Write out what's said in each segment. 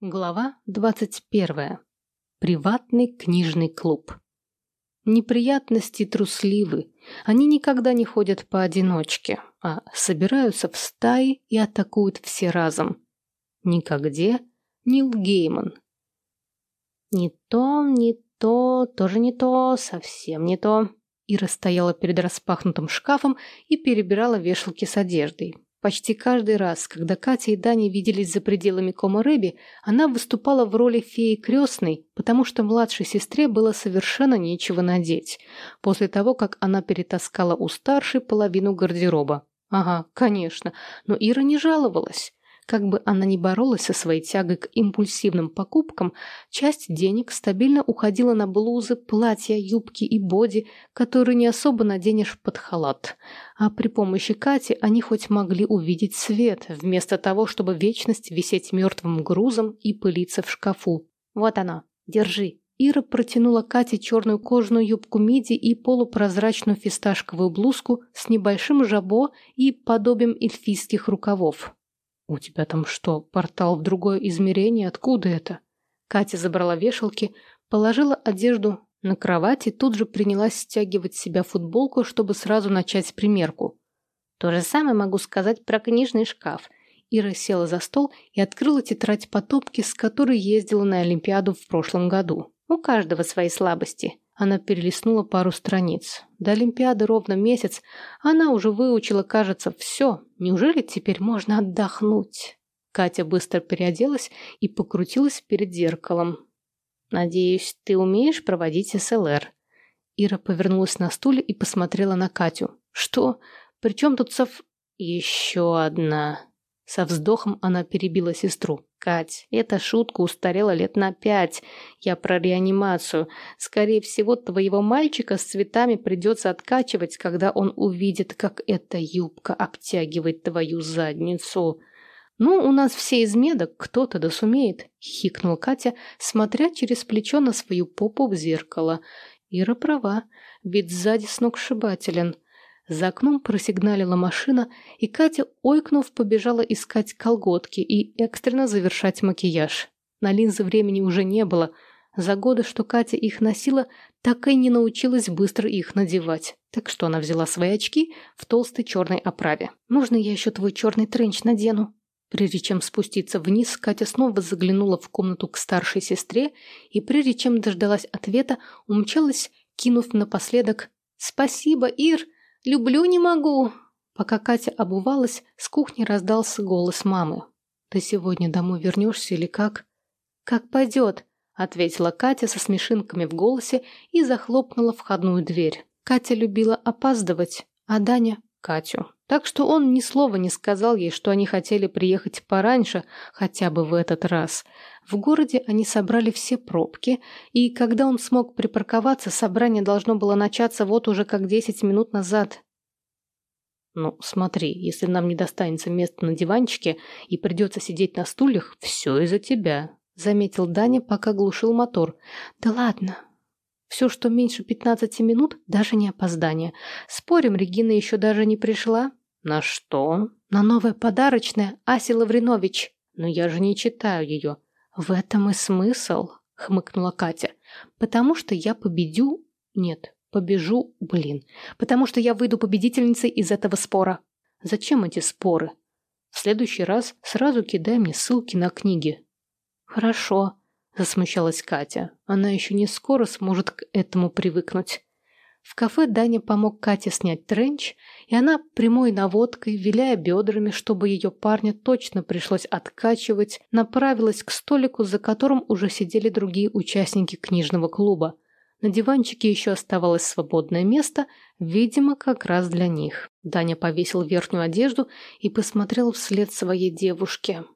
Глава 21. Приватный книжный клуб. Неприятности трусливы. Они никогда не ходят поодиночке, а собираются в стаи и атакуют все разом. Никогде Нил Гейман. Не то, не то, тоже не то, совсем не то. Ира стояла перед распахнутым шкафом и перебирала вешалки с одеждой. Почти каждый раз, когда Катя и Даня виделись за пределами Кома Рэби, она выступала в роли феи крестной, потому что младшей сестре было совершенно нечего надеть, после того, как она перетаскала у старшей половину гардероба. Ага, конечно, но Ира не жаловалась. Как бы она ни боролась со своей тягой к импульсивным покупкам, часть денег стабильно уходила на блузы, платья, юбки и боди, которые не особо наденешь под халат. А при помощи Кати они хоть могли увидеть свет, вместо того, чтобы вечность висеть мертвым грузом и пылиться в шкафу. «Вот оно, держи», Ира протянула Кате черную кожаную юбку миди и полупрозрачную фисташковую блузку с небольшим жабо и подобием эльфийских рукавов. «У тебя там что, портал в другое измерение? Откуда это?» Катя забрала вешалки, положила одежду на кровать и тут же принялась стягивать с себя футболку, чтобы сразу начать примерку. То же самое могу сказать про книжный шкаф. Ира села за стол и открыла тетрадь потопки, с которой ездила на Олимпиаду в прошлом году. У каждого свои слабости. Она перелистнула пару страниц. До Олимпиады ровно месяц. Она уже выучила, кажется, все. Неужели теперь можно отдохнуть? Катя быстро переоделась и покрутилась перед зеркалом. «Надеюсь, ты умеешь проводить СЛР?» Ира повернулась на стуле и посмотрела на Катю. «Что? Причем тут сов...» «Еще одна...» Со вздохом она перебила сестру. «Кать, эта шутка устарела лет на пять. Я про реанимацию. Скорее всего, твоего мальчика с цветами придется откачивать, когда он увидит, как эта юбка обтягивает твою задницу». «Ну, у нас все из медок, кто-то да сумеет», — хикнула Катя, смотря через плечо на свою попу в зеркало. Ира права, ведь сзади сногсшибателен. За окном просигналила машина, и Катя, ойкнув, побежала искать колготки и экстренно завершать макияж. На линзы времени уже не было. За годы, что Катя их носила, так и не научилась быстро их надевать. Так что она взяла свои очки в толстой черной оправе. «Можно я еще твой черный тренч надену?» Прежде чем спуститься вниз, Катя снова заглянула в комнату к старшей сестре и, прежде чем дождалась ответа, умчалась, кинув напоследок «Спасибо, Ир!» Люблю не могу!» Пока Катя обувалась, с кухни раздался голос мамы. «Ты сегодня домой вернешься или как?» «Как пойдет», — ответила Катя со смешинками в голосе и захлопнула входную дверь. Катя любила опаздывать, а Даня — Катю. Так что он ни слова не сказал ей, что они хотели приехать пораньше, хотя бы в этот раз. В городе они собрали все пробки, и когда он смог припарковаться, собрание должно было начаться вот уже как десять минут назад. «Ну, смотри, если нам не достанется места на диванчике и придется сидеть на стульях, все из-за тебя», — заметил Даня, пока глушил мотор. «Да ладно, все, что меньше пятнадцати минут, даже не опоздание. Спорим, Регина еще даже не пришла?» «На что?» «На новое подарочное, Аси Лавринович». «Но я же не читаю ее». «В этом и смысл», — хмыкнула Катя. «Потому что я победю...» «Нет, побежу, блин. Потому что я выйду победительницей из этого спора». «Зачем эти споры?» «В следующий раз сразу кидай мне ссылки на книги». «Хорошо», — засмущалась Катя. «Она еще не скоро сможет к этому привыкнуть». В кафе Даня помог Кате снять тренч, и она прямой наводкой, виляя бедрами, чтобы ее парня точно пришлось откачивать, направилась к столику, за которым уже сидели другие участники книжного клуба. На диванчике еще оставалось свободное место, видимо, как раз для них. Даня повесил верхнюю одежду и посмотрел вслед своей девушке.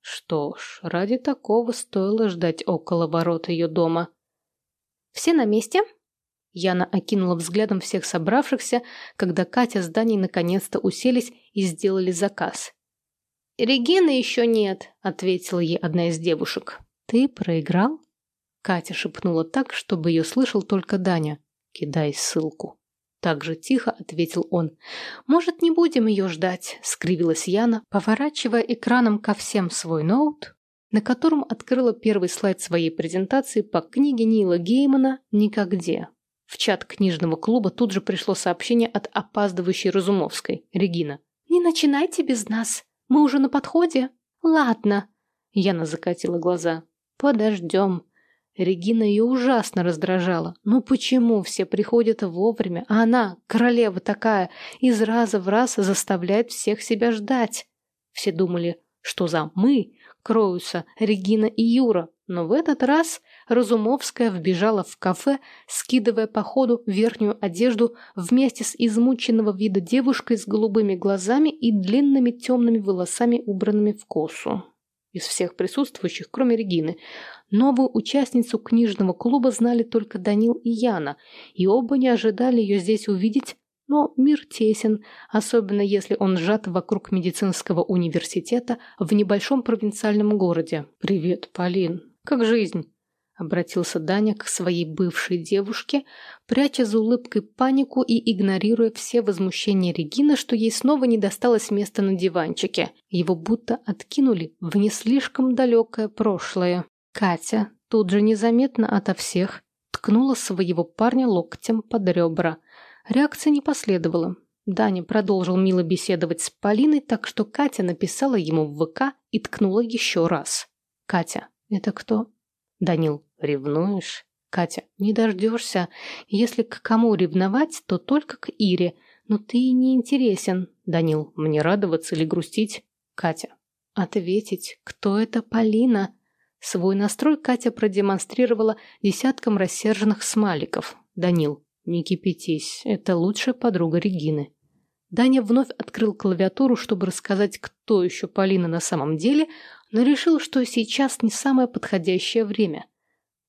Что ж, ради такого стоило ждать около ворот ее дома. «Все на месте?» Яна окинула взглядом всех собравшихся, когда Катя с Даней наконец-то уселись и сделали заказ. «Регины еще нет», — ответила ей одна из девушек. «Ты проиграл?» Катя шепнула так, чтобы ее слышал только Даня. «Кидай ссылку». Так же тихо ответил он. «Может, не будем ее ждать?» — скривилась Яна, поворачивая экраном ко всем свой ноут на котором открыла первый слайд своей презентации по книге Нила Геймана «Никогде». В чат книжного клуба тут же пришло сообщение от опаздывающей Разумовской, Регина. «Не начинайте без нас. Мы уже на подходе». «Ладно». Яна закатила глаза. «Подождем». Регина ее ужасно раздражала. Ну почему все приходят вовремя, а она, королева такая, из раза в раз заставляет всех себя ждать? Все думали, что за «мы» кроются Регина и Юра, но в этот раз Разумовская вбежала в кафе, скидывая по ходу верхнюю одежду вместе с измученного вида девушкой с голубыми глазами и длинными темными волосами, убранными в косу. Из всех присутствующих, кроме Регины, новую участницу книжного клуба знали только Данил и Яна, и оба не ожидали ее здесь увидеть, но мир тесен, особенно если он сжат вокруг медицинского университета в небольшом провинциальном городе. «Привет, Полин. Как жизнь?» Обратился Даня к своей бывшей девушке, пряча за улыбкой панику и игнорируя все возмущения Регины, что ей снова не досталось места на диванчике. Его будто откинули в не слишком далекое прошлое. Катя тут же незаметно ото всех ткнула своего парня локтем под ребра. Реакции не последовало. Даня продолжил мило беседовать с Полиной, так что Катя написала ему в ВК и ткнула еще раз. «Катя, это кто?» «Данил, Ревнуешь? Катя, не дождешься. Если к кому ревновать, то только к Ире. Но ты не интересен. Данил, мне радоваться или грустить? Катя, ответить, кто это Полина? Свой настрой Катя продемонстрировала десятком рассерженных смайликов. Данил, не кипятись, это лучшая подруга Регины. Даня вновь открыл клавиатуру, чтобы рассказать, кто еще Полина на самом деле, но решил, что сейчас не самое подходящее время.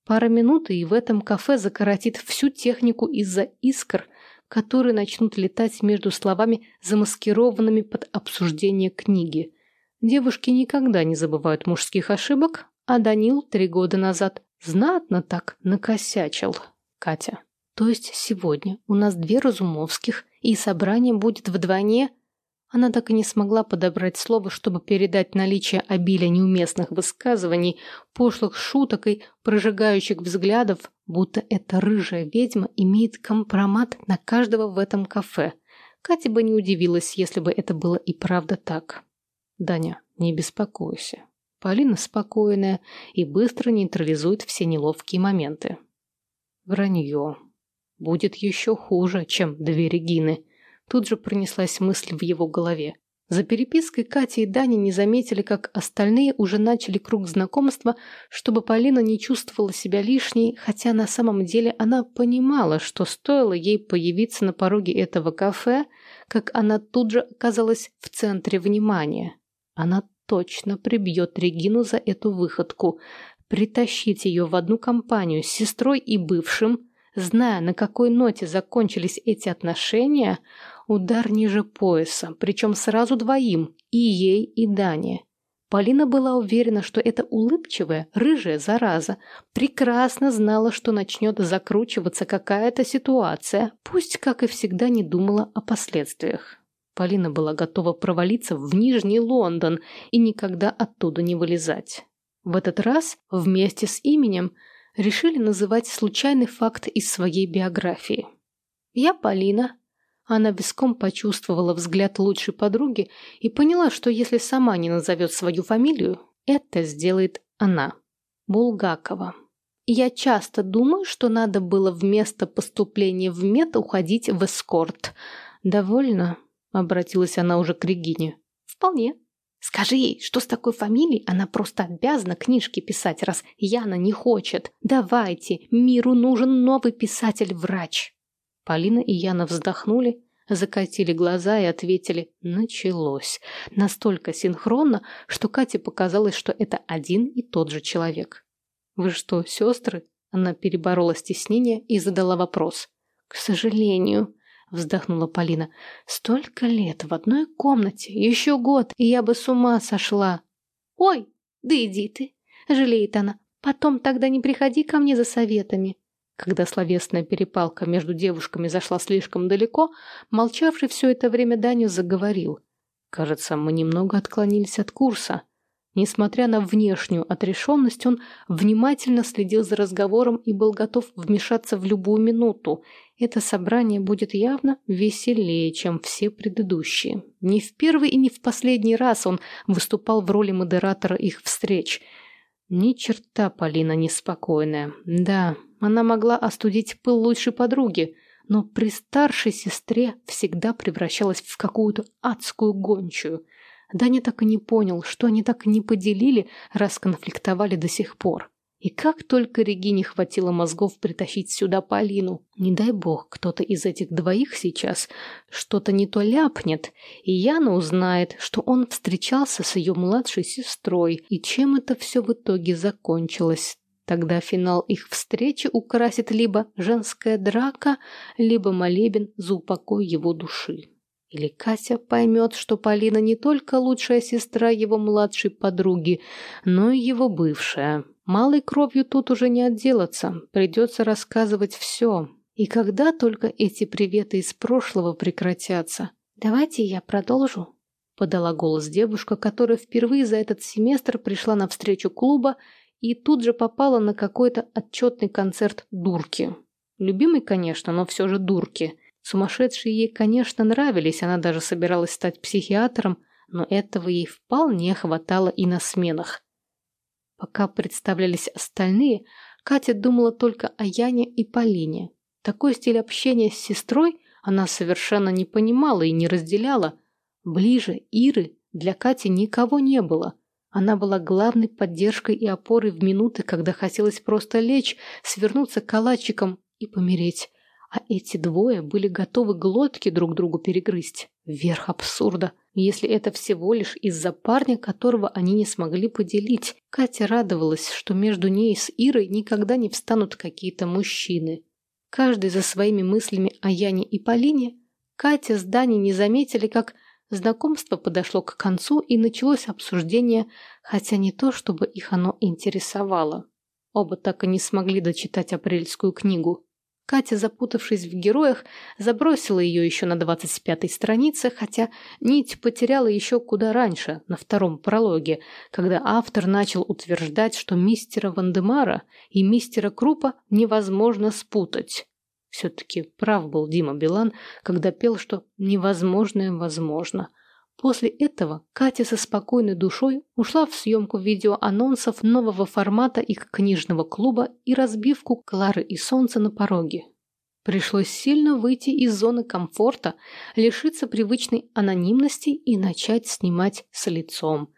Пара минут, и в этом кафе закоротит всю технику из-за искр, которые начнут летать между словами, замаскированными под обсуждение книги. Девушки никогда не забывают мужских ошибок, а Данил три года назад знатно так накосячил. Катя. То есть сегодня у нас две Разумовских, и собрание будет вдвойне она так и не смогла подобрать слово, чтобы передать наличие обилия неуместных высказываний, пошлых шуток и прожигающих взглядов, будто эта рыжая ведьма имеет компромат на каждого в этом кафе. Катя бы не удивилась, если бы это было и правда так. «Даня, не беспокойся. Полина спокойная и быстро нейтрализует все неловкие моменты». «Вранье. Будет еще хуже, чем две Регины». Тут же пронеслась мысль в его голове. За перепиской Катя и Даня не заметили, как остальные уже начали круг знакомства, чтобы Полина не чувствовала себя лишней, хотя на самом деле она понимала, что стоило ей появиться на пороге этого кафе, как она тут же оказалась в центре внимания. Она точно прибьет Регину за эту выходку. Притащить ее в одну компанию с сестрой и бывшим, зная, на какой ноте закончились эти отношения – Удар ниже пояса, причем сразу двоим, и ей, и Дане. Полина была уверена, что эта улыбчивая, рыжая зараза прекрасно знала, что начнет закручиваться какая-то ситуация, пусть, как и всегда, не думала о последствиях. Полина была готова провалиться в Нижний Лондон и никогда оттуда не вылезать. В этот раз вместе с именем решили называть случайный факт из своей биографии. «Я Полина, она виском почувствовала взгляд лучшей подруги и поняла, что если сама не назовет свою фамилию, это сделает она. Булгакова. Я часто думаю, что надо было вместо поступления в мед уходить в эскорт. «Довольно?» — обратилась она уже к Регине. «Вполне. Скажи ей, что с такой фамилией она просто обязана книжки писать, раз Яна не хочет. Давайте, миру нужен новый писатель-врач». Полина и Яна вздохнули, закатили глаза и ответили «началось». Настолько синхронно, что Кате показалось, что это один и тот же человек. «Вы что, сестры?» Она переборола стеснение и задала вопрос. «К сожалению», — вздохнула Полина, — «столько лет в одной комнате, еще год, и я бы с ума сошла». «Ой, да иди ты», — жалеет она, — «потом тогда не приходи ко мне за советами». Когда словесная перепалка между девушками зашла слишком далеко, молчавший все это время Даню заговорил. «Кажется, мы немного отклонились от курса. Несмотря на внешнюю отрешенность, он внимательно следил за разговором и был готов вмешаться в любую минуту. Это собрание будет явно веселее, чем все предыдущие. Не в первый и не в последний раз он выступал в роли модератора их встреч. Ни черта Полина неспокойная. Да, она могла остудить пыл лучшей подруги, но при старшей сестре всегда превращалась в какую-то адскую гончую – Даня так и не понял, что они так и не поделили, раз конфликтовали до сих пор. И как только Регине хватило мозгов притащить сюда Полину. Не дай бог, кто-то из этих двоих сейчас что-то не то ляпнет, и Яна узнает, что он встречался с ее младшей сестрой, и чем это все в итоге закончилось. Тогда финал их встречи украсит либо женская драка, либо молебен за упокой его души. Или Катя поймет, что Полина не только лучшая сестра его младшей подруги, но и его бывшая. Малой кровью тут уже не отделаться, придется рассказывать все. И когда только эти приветы из прошлого прекратятся? «Давайте я продолжу», — подала голос девушка, которая впервые за этот семестр пришла на встречу клуба и тут же попала на какой-то отчетный концерт «Дурки». Любимый, конечно, но все же «Дурки». Сумасшедшие ей, конечно, нравились, она даже собиралась стать психиатром, но этого ей вполне хватало и на сменах. Пока представлялись остальные, Катя думала только о Яне и Полине. Такой стиль общения с сестрой она совершенно не понимала и не разделяла. Ближе Иры для Кати никого не было. Она была главной поддержкой и опорой в минуты, когда хотелось просто лечь, свернуться калачиком и помереть а эти двое были готовы глотки друг другу перегрызть. Верх абсурда. Если это всего лишь из-за парня, которого они не смогли поделить. Катя радовалась, что между ней с Ирой никогда не встанут какие-то мужчины. Каждый за своими мыслями о Яне и Полине, Катя с Даней не заметили, как знакомство подошло к концу и началось обсуждение, хотя не то, чтобы их оно интересовало. Оба так и не смогли дочитать апрельскую книгу. Катя, запутавшись в героях, забросила ее еще на 25-й странице, хотя нить потеряла еще куда раньше, на втором прологе, когда автор начал утверждать, что мистера Вандемара и мистера Крупа невозможно спутать. Все-таки прав был Дима Билан, когда пел, что невозможное возможно – После этого Катя со спокойной душой ушла в съемку видеоанонсов нового формата их книжного клуба и разбивку Клары и Солнца на пороге. Пришлось сильно выйти из зоны комфорта, лишиться привычной анонимности и начать снимать с лицом.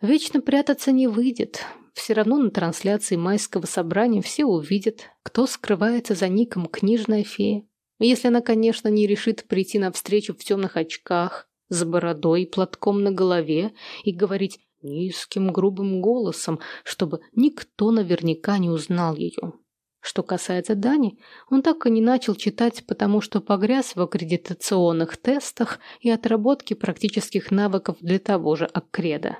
Вечно прятаться не выйдет. Все равно на трансляции майского собрания все увидят, кто скрывается за ником «Книжная фея». Если она, конечно, не решит прийти навстречу в темных очках, с бородой и платком на голове и говорить низким грубым голосом, чтобы никто наверняка не узнал ее. Что касается Дани, он так и не начал читать, потому что погряз в аккредитационных тестах и отработке практических навыков для того же аккреда.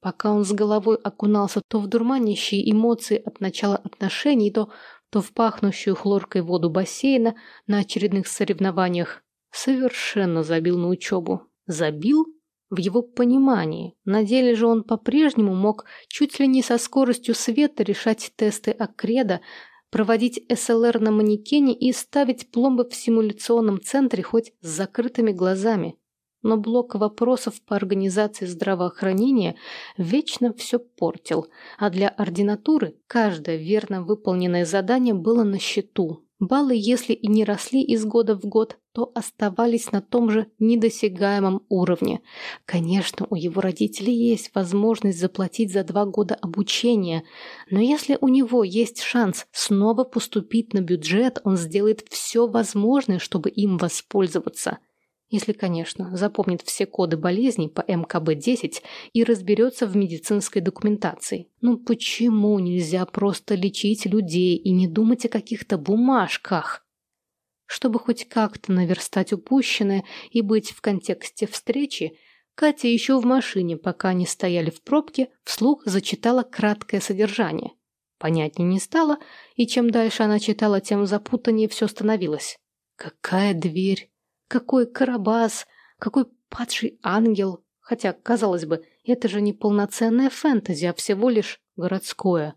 Пока он с головой окунался то в дурманящие эмоции от начала отношений, то, то в пахнущую хлоркой воду бассейна на очередных соревнованиях, совершенно забил на учебу. Забил в его понимании. На деле же он по-прежнему мог чуть ли не со скоростью света решать тесты Аккреда, проводить СЛР на манекене и ставить пломбы в симуляционном центре хоть с закрытыми глазами. Но блок вопросов по организации здравоохранения вечно все портил, а для ординатуры каждое верно выполненное задание было на счету, Баллы, если и не росли из года в год, то оставались на том же недосягаемом уровне. Конечно, у его родителей есть возможность заплатить за два года обучения, но если у него есть шанс снова поступить на бюджет, он сделает все возможное, чтобы им воспользоваться – если, конечно, запомнит все коды болезней по МКБ-10 и разберется в медицинской документации. Ну почему нельзя просто лечить людей и не думать о каких-то бумажках? Чтобы хоть как-то наверстать упущенное и быть в контексте встречи, Катя еще в машине, пока они стояли в пробке, вслух зачитала краткое содержание. Понятнее не стало, и чем дальше она читала, тем запутаннее все становилось. Какая дверь? Какой Карабас, какой падший ангел. Хотя, казалось бы, Это же не полноценное фэнтези, а всего лишь городское.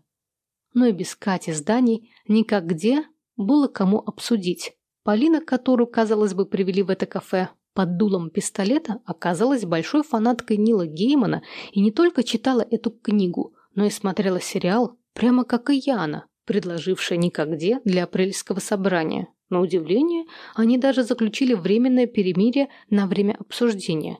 Но и без Кати зданий никак где было кому обсудить. Полина, которую, казалось бы, привели в это кафе под дулом пистолета, оказалась большой фанаткой Нила Геймана и не только читала эту книгу, но и смотрела сериал, прямо как и Яна, предложившая никогде для апрельского собрания. На удивление, они даже заключили временное перемирие на время обсуждения.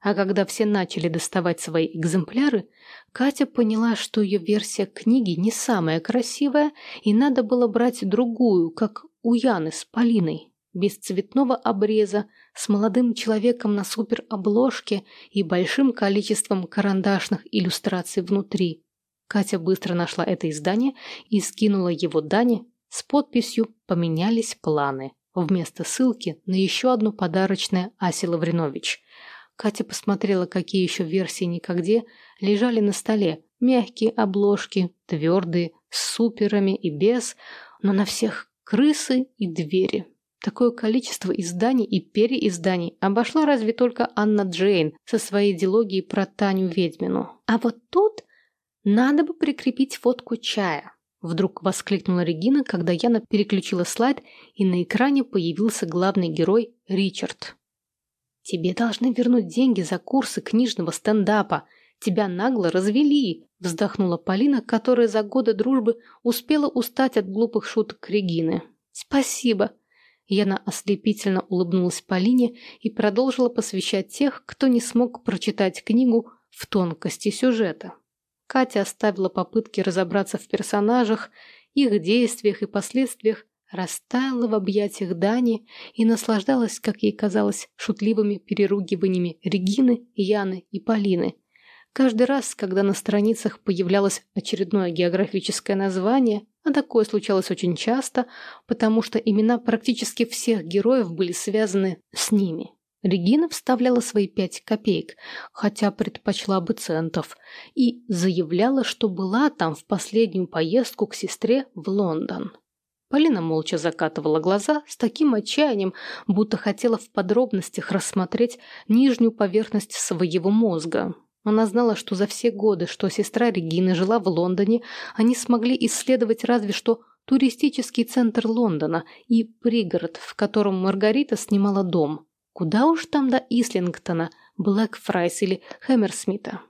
А когда все начали доставать свои экземпляры, Катя поняла, что ее версия книги не самая красивая, и надо было брать другую, как у Яны с Полиной, без цветного обреза, с молодым человеком на суперобложке и большим количеством карандашных иллюстраций внутри. Катя быстро нашла это издание и скинула его Дане с подписью «Поменялись планы» вместо ссылки на еще одно подарочное Аси Лавринович. Катя посмотрела, какие еще версии никогде лежали на столе. Мягкие обложки, твердые, с суперами и без, но на всех крысы и двери. Такое количество изданий и переизданий обошла разве только Анна Джейн со своей дилогией про Таню Ведьмину. А вот тут надо бы прикрепить фотку чая. Вдруг воскликнула Регина, когда Яна переключила слайд, и на экране появился главный герой Ричард. «Тебе должны вернуть деньги за курсы книжного стендапа. Тебя нагло развели!» – вздохнула Полина, которая за годы дружбы успела устать от глупых шуток Регины. «Спасибо!» Яна ослепительно улыбнулась Полине и продолжила посвящать тех, кто не смог прочитать книгу в тонкости сюжета. Катя оставила попытки разобраться в персонажах, их действиях и последствиях, растаяла в объятиях Дани и наслаждалась, как ей казалось, шутливыми переругиваниями Регины, Яны и Полины. Каждый раз, когда на страницах появлялось очередное географическое название, а такое случалось очень часто, потому что имена практически всех героев были связаны с ними. Регина вставляла свои пять копеек, хотя предпочла бы центов, и заявляла, что была там в последнюю поездку к сестре в Лондон. Полина молча закатывала глаза с таким отчаянием, будто хотела в подробностях рассмотреть нижнюю поверхность своего мозга. Она знала, что за все годы, что сестра Регины жила в Лондоне, они смогли исследовать разве что туристический центр Лондона и пригород, в котором Маргарита снимала дом – Куда уж там до Ислингтона, Блэкфрайерс или Хэммерсмита.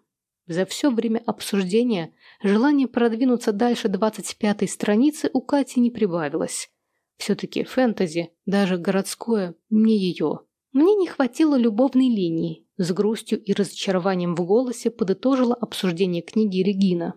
За все время обсуждения желание продвинуться дальше 25-й страницы у Кати не прибавилось. Все-таки фэнтези, даже городское, не ее. Мне не хватило любовной линии. С грустью и разочарованием в голосе подытожила обсуждение книги Регина.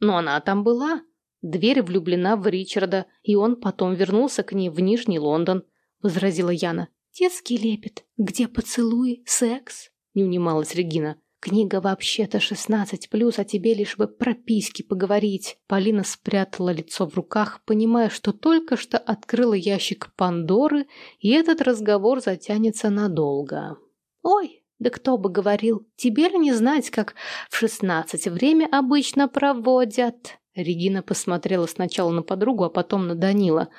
Но она там была. Дверь влюблена в Ричарда, и он потом вернулся к ней в Нижний Лондон, возразила Яна. «Детский лепет. Где поцелуй, секс?» — не унималась Регина. «Книга вообще-то шестнадцать плюс, а тебе лишь бы про письки поговорить». Полина спрятала лицо в руках, понимая, что только что открыла ящик Пандоры, и этот разговор затянется надолго. «Ой, да кто бы говорил, тебе ли не знать, как в шестнадцать время обычно проводят?» Регина посмотрела сначала на подругу, а потом на Данила.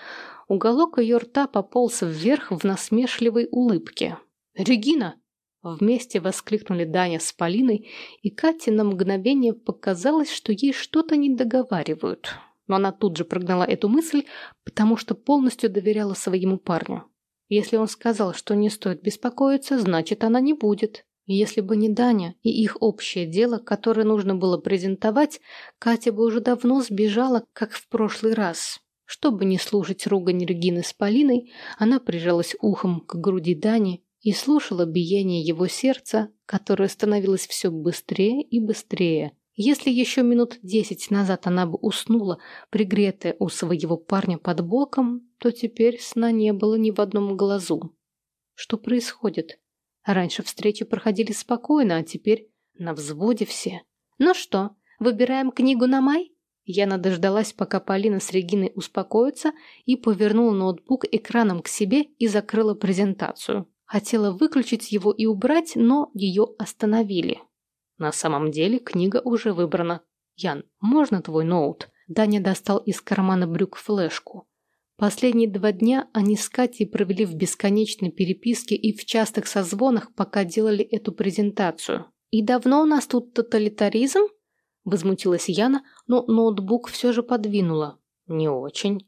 Уголок ее рта пополз вверх в насмешливой улыбке. «Регина!» Вместе воскликнули Даня с Полиной, и Кате на мгновение показалось, что ей что-то не договаривают. Но она тут же прогнала эту мысль, потому что полностью доверяла своему парню. Если он сказал, что не стоит беспокоиться, значит, она не будет. Если бы не Даня и их общее дело, которое нужно было презентовать, Катя бы уже давно сбежала, как в прошлый раз. Чтобы не слушать ругань Регины с Полиной, она прижалась ухом к груди Дани и слушала биение его сердца, которое становилось все быстрее и быстрее. Если еще минут десять назад она бы уснула, пригретая у своего парня под боком, то теперь сна не было ни в одном глазу. Что происходит? Раньше встречи проходили спокойно, а теперь на взводе все. «Ну что, выбираем книгу на май?» Яна дождалась, пока Полина с Региной успокоятся, и повернула ноутбук экраном к себе и закрыла презентацию. Хотела выключить его и убрать, но ее остановили. На самом деле книга уже выбрана. «Ян, можно твой ноут?» Даня достал из кармана брюк флешку. Последние два дня они с Катей провели в бесконечной переписке и в частых созвонах, пока делали эту презентацию. «И давно у нас тут тоталитаризм?» Возмутилась Яна, но ноутбук все же подвинула. «Не очень».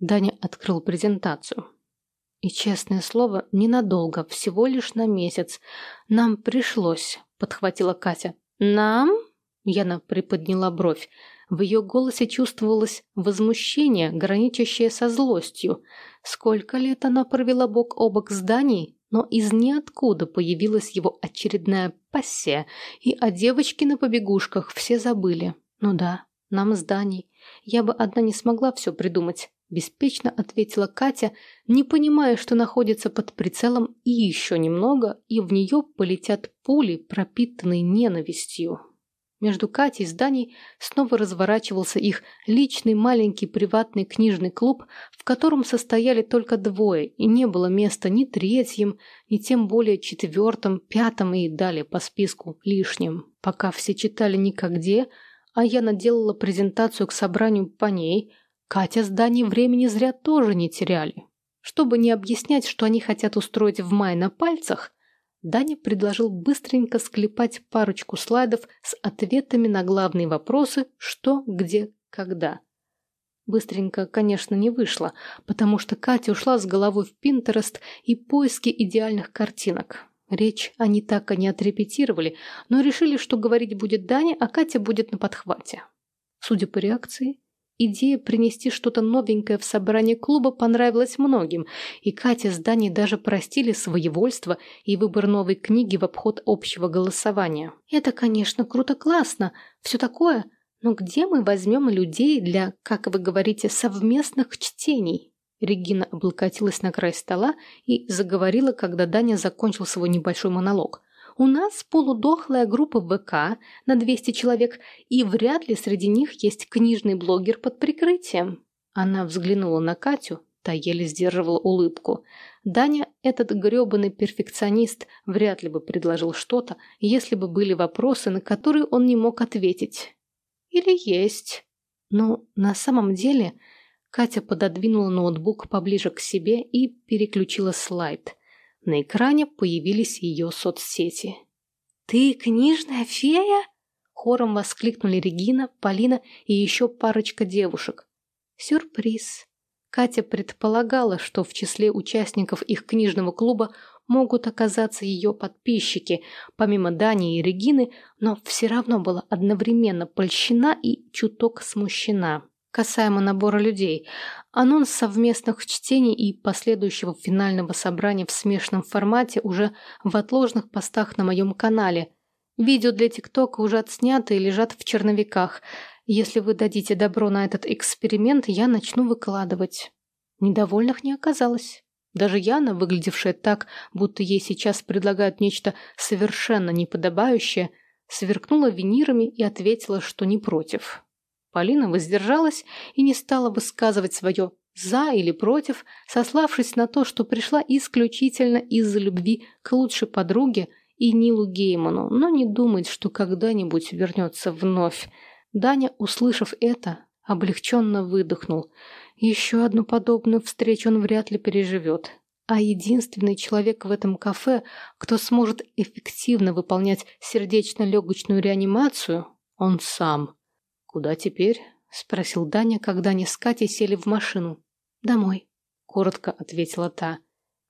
Даня открыл презентацию. И, честное слово, ненадолго, всего лишь на месяц. Нам пришлось, подхватила Катя. Нам? Яна приподняла бровь. В ее голосе чувствовалось возмущение, граничащее со злостью. Сколько лет она провела бок о бок с Даней, но из ниоткуда появилась его очередная пассия, и о девочке на побегушках все забыли. Ну да, нам с Даней. Я бы одна не смогла все придумать. Беспечно ответила Катя, не понимая, что находится под прицелом и еще немного, и в нее полетят пули, пропитанные ненавистью. Между Катей и Даней снова разворачивался их личный маленький приватный книжный клуб, в котором состояли только двое, и не было места ни третьим, ни тем более четвертым, пятым и далее по списку лишним. Пока все читали никогде, а я наделала презентацию к собранию по ней, Катя с Даней времени зря тоже не теряли. Чтобы не объяснять, что они хотят устроить в мае на пальцах, Даня предложил быстренько склепать парочку слайдов с ответами на главные вопросы «что», «где», «когда». Быстренько, конечно, не вышло, потому что Катя ушла с головой в Пинтерест и поиски идеальных картинок. Речь они так и не отрепетировали, но решили, что говорить будет Даня, а Катя будет на подхвате. Судя по реакции, Идея принести что-то новенькое в собрание клуба понравилась многим, и Катя с Даней даже простили своевольство и выбор новой книги в обход общего голосования. «Это, конечно, круто-классно, все такое, но где мы возьмем людей для, как вы говорите, совместных чтений?» Регина облокотилась на край стола и заговорила, когда Даня закончил свой небольшой монолог. У нас полудохлая группа ВК на 200 человек, и вряд ли среди них есть книжный блогер под прикрытием. Она взглянула на Катю, та еле сдерживала улыбку. Даня, этот грёбаный перфекционист, вряд ли бы предложил что-то, если бы были вопросы, на которые он не мог ответить. Или есть. Но на самом деле Катя пододвинула ноутбук поближе к себе и переключила слайд – на экране появились ее соцсети. «Ты книжная фея?» Хором воскликнули Регина, Полина и еще парочка девушек. Сюрприз. Катя предполагала, что в числе участников их книжного клуба могут оказаться ее подписчики, помимо Дани и Регины, но все равно была одновременно польщена и чуток смущена касаемо набора людей. Анонс совместных чтений и последующего финального собрания в смешанном формате уже в отложенных постах на моем канале. Видео для ТикТока уже отсняты и лежат в черновиках. Если вы дадите добро на этот эксперимент, я начну выкладывать. Недовольных не оказалось. Даже Яна, выглядевшая так, будто ей сейчас предлагают нечто совершенно неподобающее, сверкнула винирами и ответила, что не против. Полина воздержалась и не стала высказывать свое «за» или «против», сославшись на то, что пришла исключительно из-за любви к лучшей подруге и Нилу Гейману, но не думает, что когда-нибудь вернется вновь. Даня, услышав это, облегченно выдохнул. Еще одну подобную встречу он вряд ли переживет. А единственный человек в этом кафе, кто сможет эффективно выполнять сердечно-легочную реанимацию, он сам. «Куда теперь?» – спросил Даня, когда они с Катей сели в машину. «Домой», – коротко ответила та.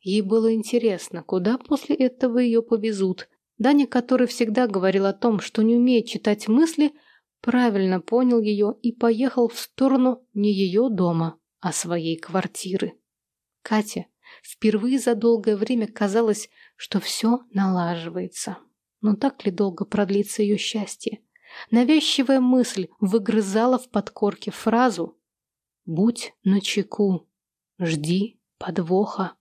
Ей было интересно, куда после этого ее повезут. Даня, который всегда говорил о том, что не умеет читать мысли, правильно понял ее и поехал в сторону не ее дома, а своей квартиры. Катя впервые за долгое время казалось, что все налаживается. Но так ли долго продлится ее счастье? Навязчивая мысль выгрызала в подкорке фразу «Будь начеку, жди подвоха».